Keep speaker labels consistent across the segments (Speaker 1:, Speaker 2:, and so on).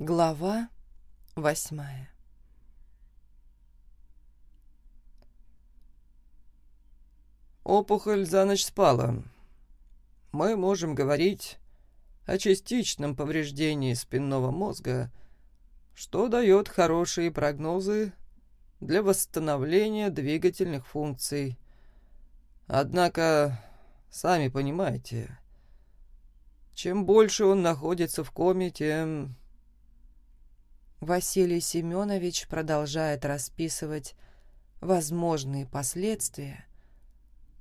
Speaker 1: Глава восьмая
Speaker 2: Опухоль за ночь спала. Мы можем говорить о частичном повреждении спинного мозга, что дает хорошие прогнозы для восстановления двигательных функций. Однако, сами понимаете, чем больше он находится в коме, тем
Speaker 1: Василий Семенович продолжает расписывать возможные последствия,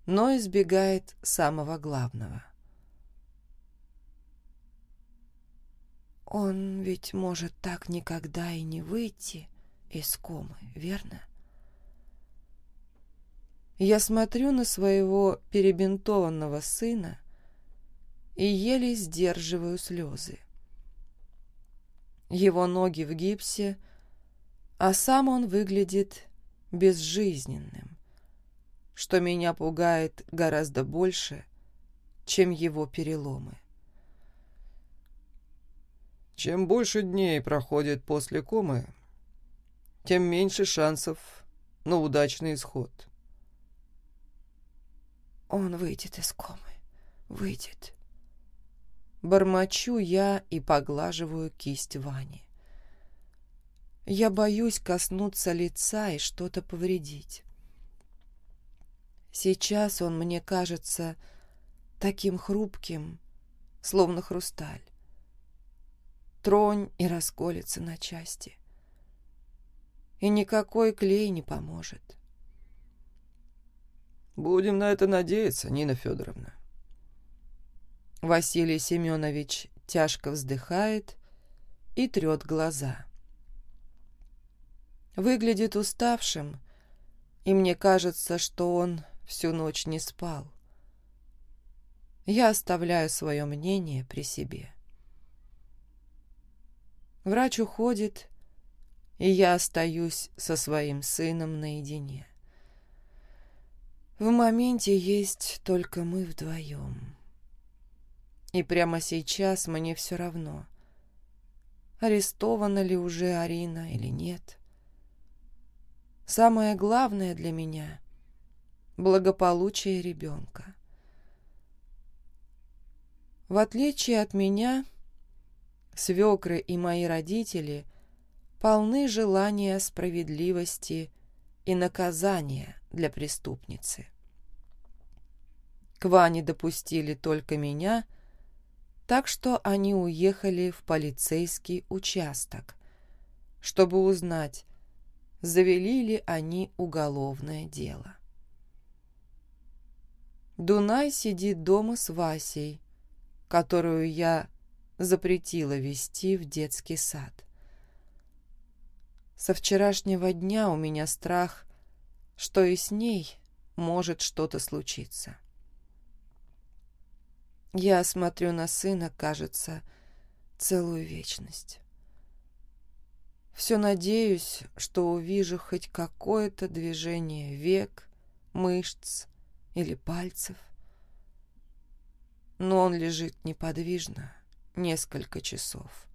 Speaker 1: но избегает самого главного. Он ведь может так никогда и не выйти из комы, верно? Я смотрю на своего перебинтованного сына и еле сдерживаю слезы его ноги в гипсе, а сам он выглядит безжизненным, что меня пугает гораздо больше, чем его переломы.
Speaker 2: Чем больше дней проходит после комы, тем меньше шансов на удачный исход.
Speaker 1: Он выйдет из комы, выйдет. Бормочу я и поглаживаю кисть Вани. Я боюсь коснуться лица и что-то повредить. Сейчас он мне кажется таким хрупким, словно хрусталь. Тронь и расколется на части. И никакой клей не поможет.
Speaker 2: Будем на это надеяться, Нина Федоровна.
Speaker 1: Василий Семенович тяжко вздыхает и трет глаза. Выглядит уставшим, и мне кажется, что он всю ночь не спал. Я оставляю свое мнение при себе. Врач уходит, и я остаюсь со своим сыном наедине. В моменте есть только мы вдвоем. И прямо сейчас мне все равно, арестована ли уже Арина или нет. Самое главное для меня — благополучие ребенка. В отличие от меня, свекры и мои родители полны желания справедливости и наказания для преступницы. К Ване допустили только меня — так что они уехали в полицейский участок, чтобы узнать, завели ли они уголовное дело. Дунай сидит дома с Васей, которую я запретила вести в детский сад. Со вчерашнего дня у меня страх, что и с ней может что-то случиться. Я смотрю на сына, кажется, целую вечность. Все надеюсь, что увижу хоть какое-то движение век, мышц или пальцев. Но он лежит неподвижно несколько часов.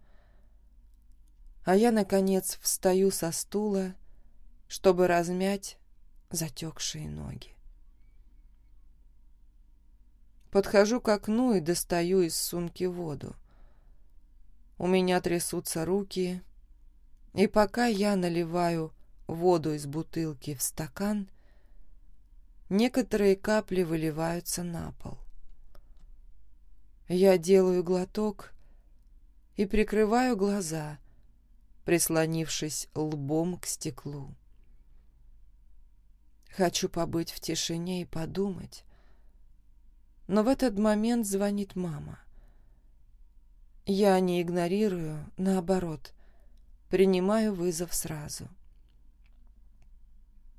Speaker 1: А я, наконец, встаю со стула, чтобы размять затекшие ноги. Подхожу к окну и достаю из сумки воду. У меня трясутся руки, и пока я наливаю воду из бутылки в стакан, некоторые капли выливаются на пол. Я делаю глоток и прикрываю глаза, прислонившись лбом к стеклу. Хочу побыть в тишине и подумать, но в этот момент звонит мама. Я не игнорирую, наоборот, принимаю вызов сразу.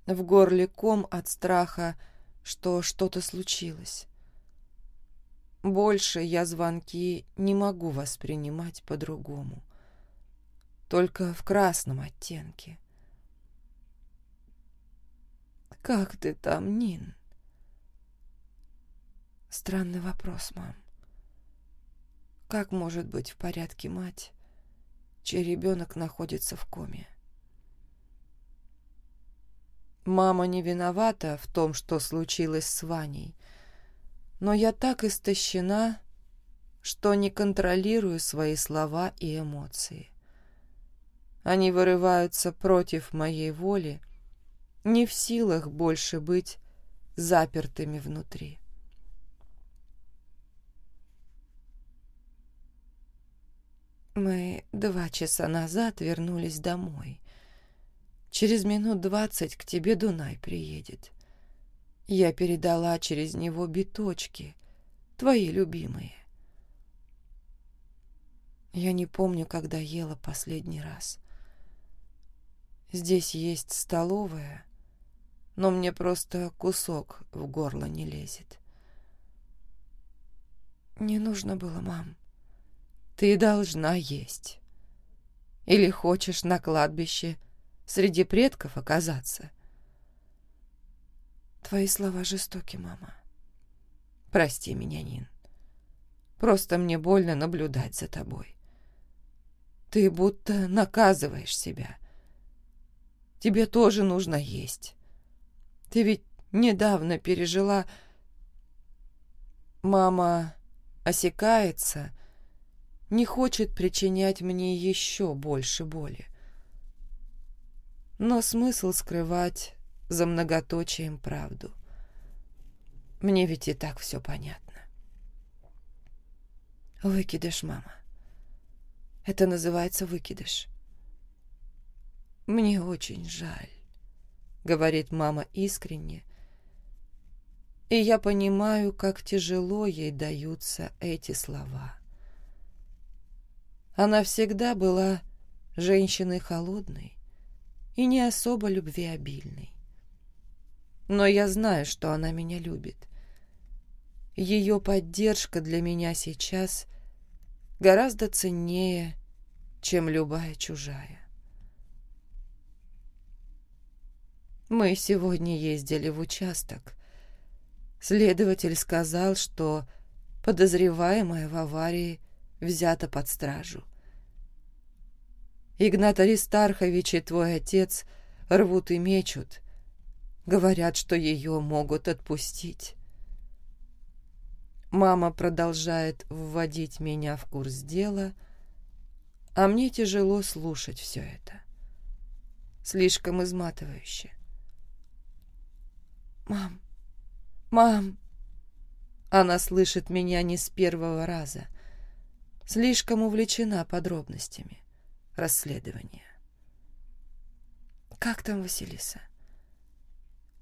Speaker 1: В горле ком от страха, что что-то случилось. Больше я звонки не могу воспринимать по-другому. Только в красном оттенке. «Как ты там, Нин?» Странный вопрос, мам. Как может быть в порядке мать, чей ребенок находится в коме. Мама не виновата в том, что случилось с Ваней, но я так истощена, что не контролирую свои слова и эмоции. Они вырываются против моей воли, не в силах больше быть запертыми внутри. Мы два часа назад вернулись домой. Через минут двадцать к тебе Дунай приедет. Я передала через него биточки, твои любимые. Я не помню, когда ела последний раз. Здесь есть столовая, но мне просто кусок в горло не лезет. Не нужно было, мам. Ты должна есть. Или хочешь на кладбище среди предков оказаться? Твои слова жестоки, мама. Прости меня, Нин. Просто мне больно наблюдать за тобой. Ты будто наказываешь себя. Тебе тоже нужно есть. Ты ведь недавно пережила... Мама осекается не хочет причинять мне еще больше боли. Но смысл скрывать за многоточием правду. Мне ведь и так все понятно. Выкидыш, мама. Это называется выкидыш. Мне очень жаль, говорит мама искренне, и я понимаю, как тяжело ей даются эти слова. Она всегда была женщиной холодной и не особо любвеобильной. Но я знаю, что она меня любит. Ее поддержка для меня сейчас гораздо ценнее, чем любая чужая. Мы сегодня ездили в участок. Следователь сказал, что подозреваемая в аварии – взята под стражу. Игнат Аристархович и твой отец рвут и мечут. Говорят, что ее могут отпустить. Мама продолжает вводить меня в курс дела, а мне тяжело слушать все это. Слишком изматывающе. «Мам! Мам!» Она слышит меня не с первого раза слишком увлечена подробностями расследования. «Как там Василиса?»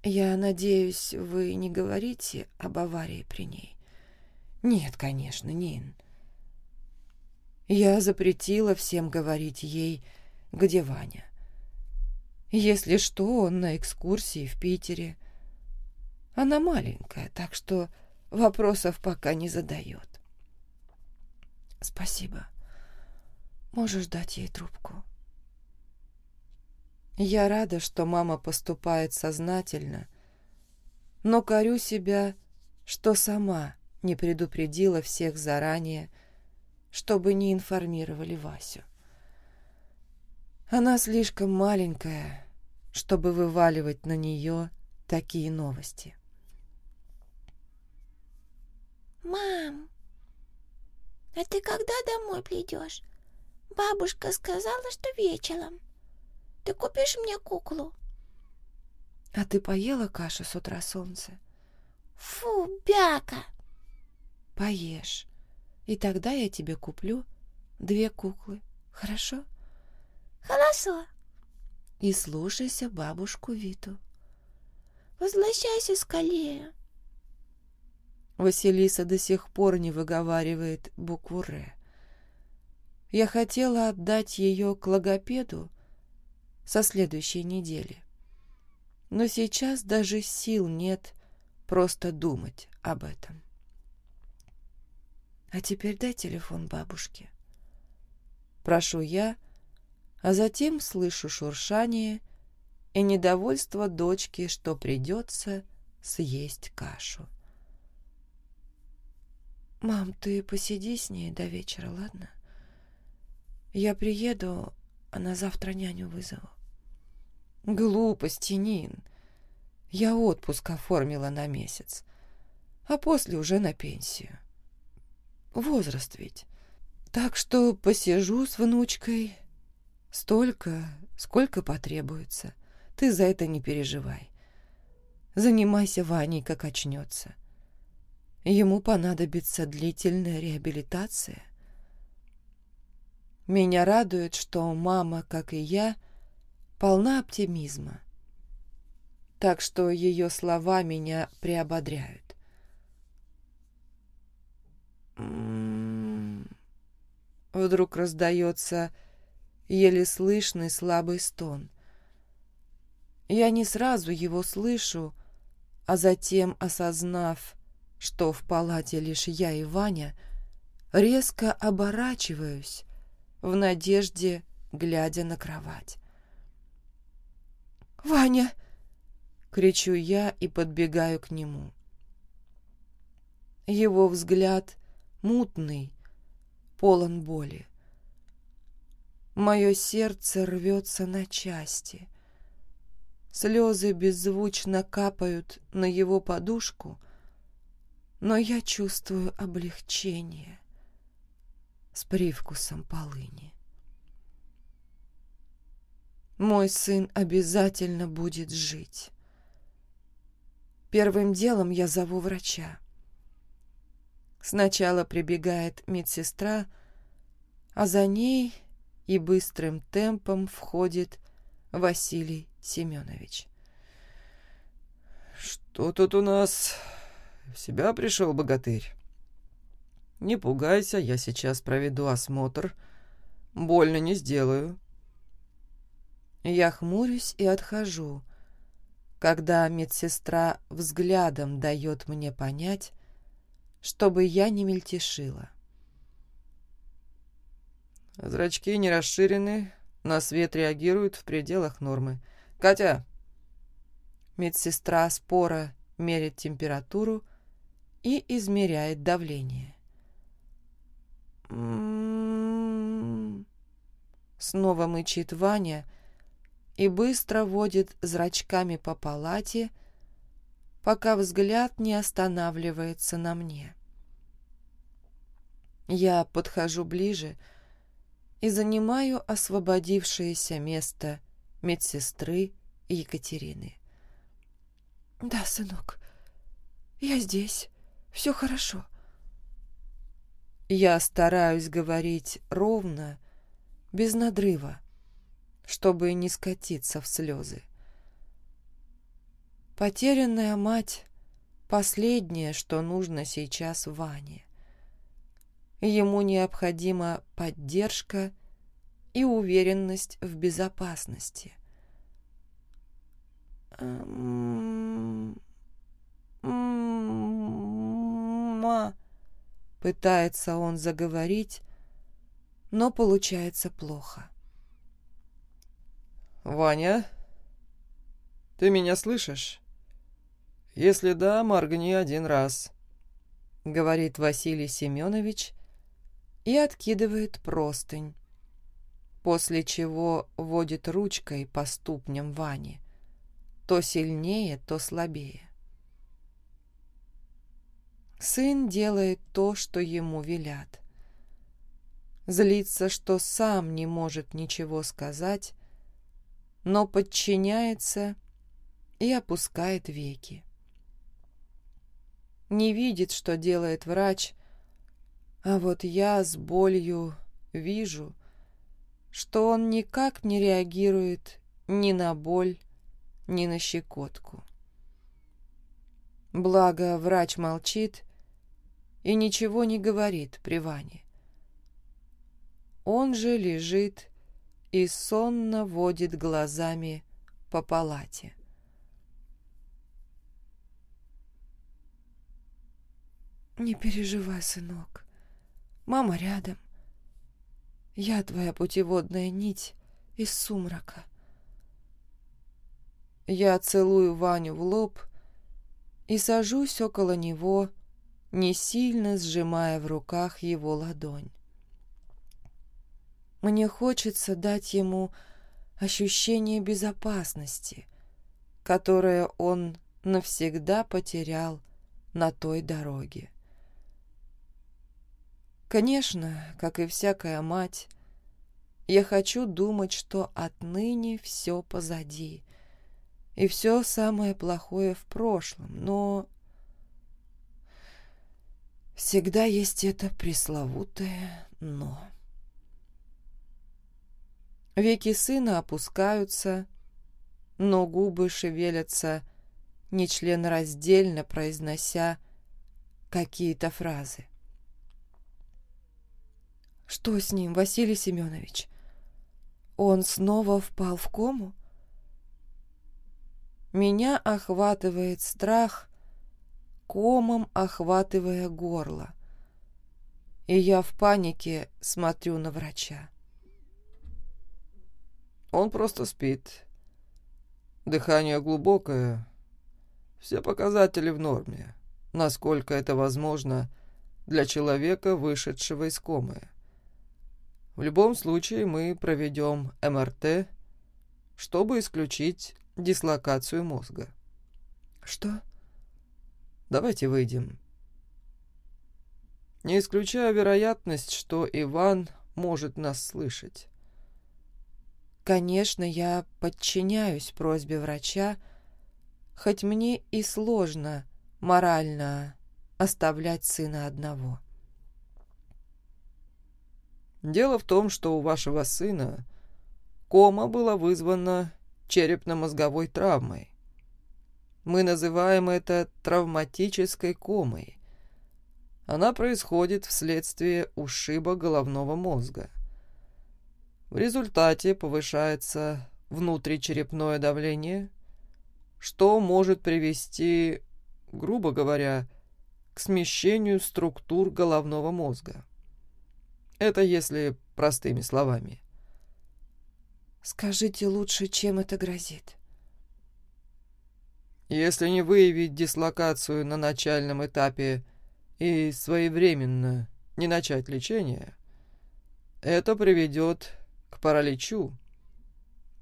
Speaker 1: «Я надеюсь, вы не говорите об аварии при ней?» «Нет, конечно, Нин. Я запретила всем говорить ей, где Ваня. Если что, он на экскурсии в Питере. Она маленькая, так что вопросов пока не задает. Спасибо. Можешь дать ей трубку. Я рада, что мама поступает сознательно, но корю себя, что сама не предупредила всех заранее, чтобы не информировали Васю. Она слишком маленькая, чтобы вываливать на нее такие новости.
Speaker 3: «Мам, «А ты когда домой придешь? Бабушка сказала, что вечером. Ты купишь мне куклу?»
Speaker 1: «А ты поела кашу с утра солнца?»
Speaker 3: «Фу, бяка!»
Speaker 1: «Поешь, и тогда я тебе куплю две куклы, хорошо?»
Speaker 3: «Хорошо!»
Speaker 1: «И слушайся бабушку Виту».
Speaker 3: «Возвращайся скорее!»
Speaker 1: Василиса до сих пор не выговаривает букву «Р». Я хотела отдать ее к логопеду со следующей недели. Но сейчас даже сил нет просто думать об этом. А теперь дай телефон бабушке. Прошу я, а затем слышу шуршание и недовольство дочки, что придется съесть кашу. «Мам, ты посиди с ней до вечера, ладно? Я приеду, а на завтра няню вызову. Глупости, Нин. Я отпуск оформила на месяц, а после уже на пенсию. Возраст ведь. Так что посижу с внучкой столько, сколько потребуется. Ты за это не переживай. Занимайся Ваней, как очнется. Ему понадобится длительная реабилитация. Меня радует, что мама, как и я, полна оптимизма. Так что ее слова меня приободряют. М-м-м. Вдруг раздается еле слышный слабый стон. Я не сразу его слышу, а затем, осознав, что в палате лишь я и Ваня, резко оборачиваюсь в надежде, глядя на кровать. «Ваня!» — кричу я и подбегаю к нему. Его взгляд мутный, полон боли. Мое сердце рвется на части. Слезы беззвучно капают на его подушку, но я чувствую облегчение с привкусом полыни. Мой сын обязательно будет жить. Первым делом я зову врача. Сначала прибегает медсестра, а за ней и быстрым темпом входит Василий Семенович.
Speaker 2: «Что тут у нас? В себя пришел богатырь?» «Не пугайся, я сейчас проведу осмотр. Больно не сделаю».
Speaker 1: Я хмурюсь и отхожу, когда медсестра взглядом дает мне понять, чтобы я не мельтешила.
Speaker 2: Зрачки не расширены, на свет реагируют в пределах нормы. «Катя!»
Speaker 1: Медсестра спора мерит температуру и измеряет давление. «М-м-м-м», снова мычит Ваня и быстро водит зрачками по палате, пока взгляд не останавливается на мне. Я подхожу ближе и занимаю освободившееся место медсестры Екатерины. «Да, сынок, я здесь. Все хорошо». Я стараюсь говорить ровно, без надрыва, чтобы не скатиться в слезы. Потерянная мать — последнее, что нужно сейчас Ване. Ему необходима поддержка и уверенность в безопасности. «Ма...» Пытается он заговорить, но получается плохо.
Speaker 2: «Ваня, ты меня слышишь? Если да, моргни один раз», — говорит Василий Семенович и откидывает простынь, после чего водит ручкой по ступням Вани, то сильнее, то слабее. Сын делает то, что ему велят. Злится, что сам не может ничего сказать, но подчиняется и опускает веки. Не видит, что делает врач, а вот я с болью вижу, что он никак не реагирует ни на боль, ни на щекотку. Благо, врач молчит и ничего не говорит при Ване. Он же лежит и сонно водит глазами по палате. «Не переживай, сынок. Мама рядом. Я твоя путеводная нить из сумрака». Я целую Ваню в лоб и сажусь около него, не сильно сжимая в руках его ладонь.
Speaker 1: Мне хочется дать ему ощущение безопасности, которое он навсегда потерял на той дороге. Конечно, как и всякая мать, я хочу думать, что отныне все позади, и все самое плохое в прошлом, но всегда есть это пресловутое «но». Веки сына опускаются, но губы шевелятся нечленораздельно, произнося какие-то фразы. «Что с ним, Василий Семенович? Он снова впал в кому?» Меня охватывает страх, комом охватывая горло. И я в панике смотрю на врача.
Speaker 4: Он просто спит. Дыхание глубокое. Все показатели в норме, насколько это возможно для человека, вышедшего из комы. В любом случае мы проведем МРТ, чтобы исключить дислокацию мозга.
Speaker 1: Что?
Speaker 4: Давайте выйдем. Не исключаю вероятность, что Иван может нас слышать.
Speaker 1: Конечно, я подчиняюсь просьбе врача, хоть мне и сложно морально оставлять сына одного.
Speaker 4: Дело в том, что у вашего сына кома была вызвана черепно-мозговой травмой. Мы называем это травматической комой. Она происходит вследствие ушиба головного мозга. В результате повышается внутричерепное давление, что может привести, грубо говоря, к смещению структур головного мозга. Это если простыми словами.
Speaker 1: Скажите лучше, чем это грозит.
Speaker 4: Если не выявить дислокацию на начальном этапе и своевременно не начать лечение, это приведет к параличу,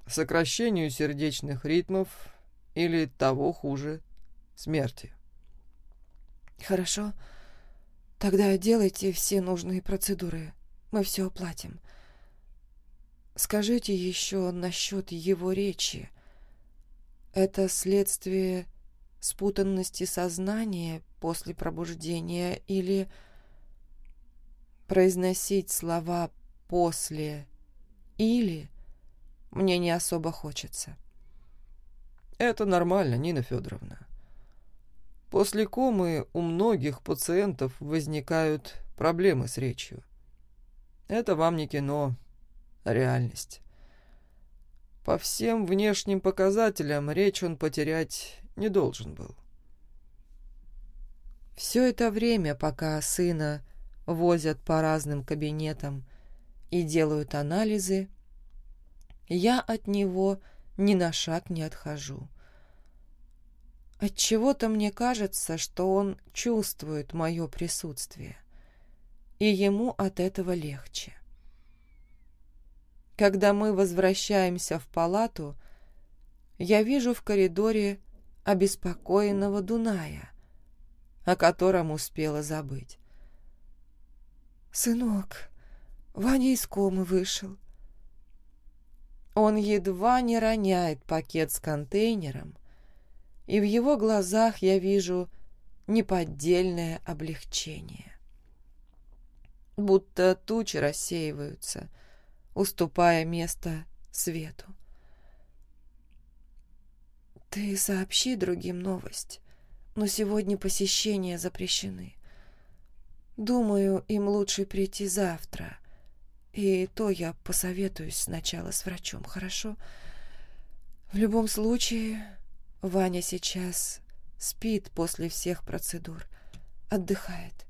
Speaker 4: сокращению сердечных ритмов или того хуже смерти.
Speaker 1: Хорошо. Тогда делайте все нужные процедуры. Мы все оплатим. Скажите еще насчет его речи. Это следствие спутанности сознания после пробуждения или произносить слова «после» или мне не особо хочется.
Speaker 4: Это нормально, Нина Федоровна. После комы у многих пациентов возникают проблемы с речью. Это вам не кино, а реальность. По всем внешним показателям речь он потерять не должен был.
Speaker 1: Все это время, пока сына возят по разным кабинетам и делают анализы, я от него ни на шаг не отхожу. Отчего-то мне кажется, что он чувствует мое присутствие, и ему от этого легче. Когда мы возвращаемся в палату, я вижу в коридоре обеспокоенного Дуная, о котором успела забыть. «Сынок, Ваня из комы вышел». Он едва не роняет пакет с контейнером, и в его глазах я вижу неподдельное облегчение. Будто тучи рассеиваются, уступая место свету. «Ты сообщи другим новость, но сегодня посещения запрещены. Думаю, им лучше прийти завтра, и то я посоветуюсь сначала с врачом, хорошо? В любом случае, Ваня сейчас спит после всех процедур, отдыхает.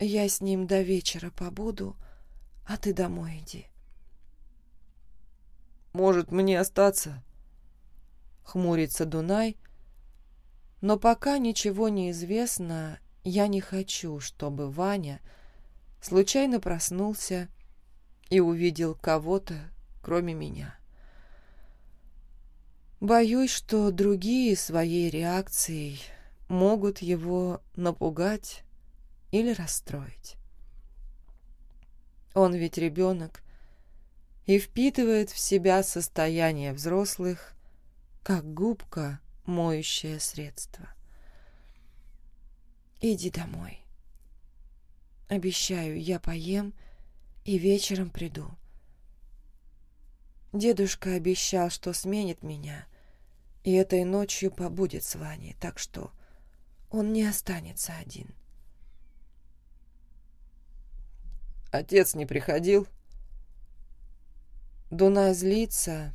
Speaker 1: Я с ним до вечера побуду, а ты домой иди.
Speaker 4: «Может, мне остаться?»
Speaker 1: Хмурится Дунай, но пока ничего не известно, я не хочу, чтобы Ваня случайно проснулся и увидел кого-то, кроме меня. Боюсь, что другие своей реакцией могут его напугать или расстроить. Он ведь ребенок и впитывает в себя состояние взрослых, как губка, моющее средство. Иди домой. Обещаю, я поем и вечером приду. Дедушка обещал, что сменит меня, и этой ночью побудет с Ваней, так что он не останется один.
Speaker 4: Отец не приходил?
Speaker 1: Дунай злится,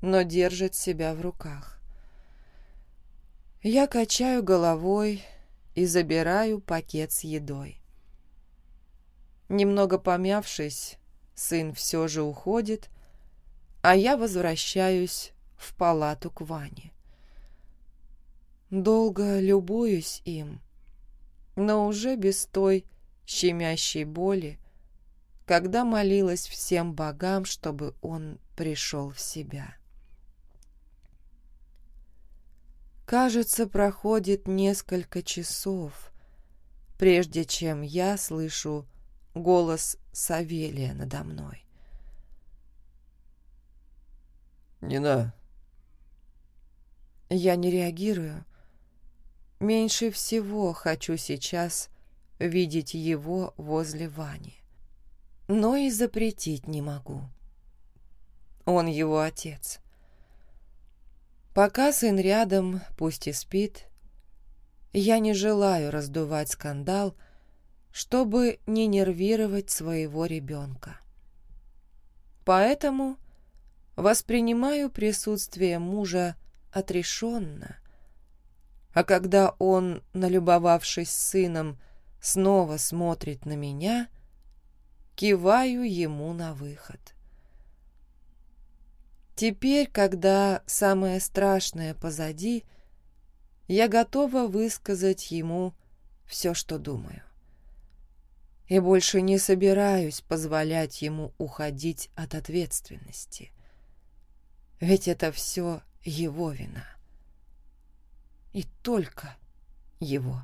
Speaker 1: но держит себя в руках. Я качаю головой и забираю пакет с едой. Немного помявшись, сын все же уходит, а я возвращаюсь в палату к Ване. Долго любуюсь им, но уже без той щемящей боли, когда молилась всем богам, чтобы он пришел в себя. Кажется, проходит несколько часов, прежде чем я слышу голос Савелия надо мной.
Speaker 4: «Нина!»
Speaker 1: Я не реагирую. Меньше всего хочу сейчас видеть его возле Вани. Но и запретить не могу. Он его отец. Пока сын рядом, пусть и спит, я не желаю раздувать скандал, чтобы не нервировать своего ребенка. Поэтому воспринимаю присутствие мужа отрешенно, а когда он, налюбовавшись сыном, снова смотрит на меня, киваю ему на выход. Теперь, когда самое страшное позади, я готова высказать ему все, что думаю. И больше не собираюсь позволять ему уходить от ответственности. Ведь это все его вина. И только его.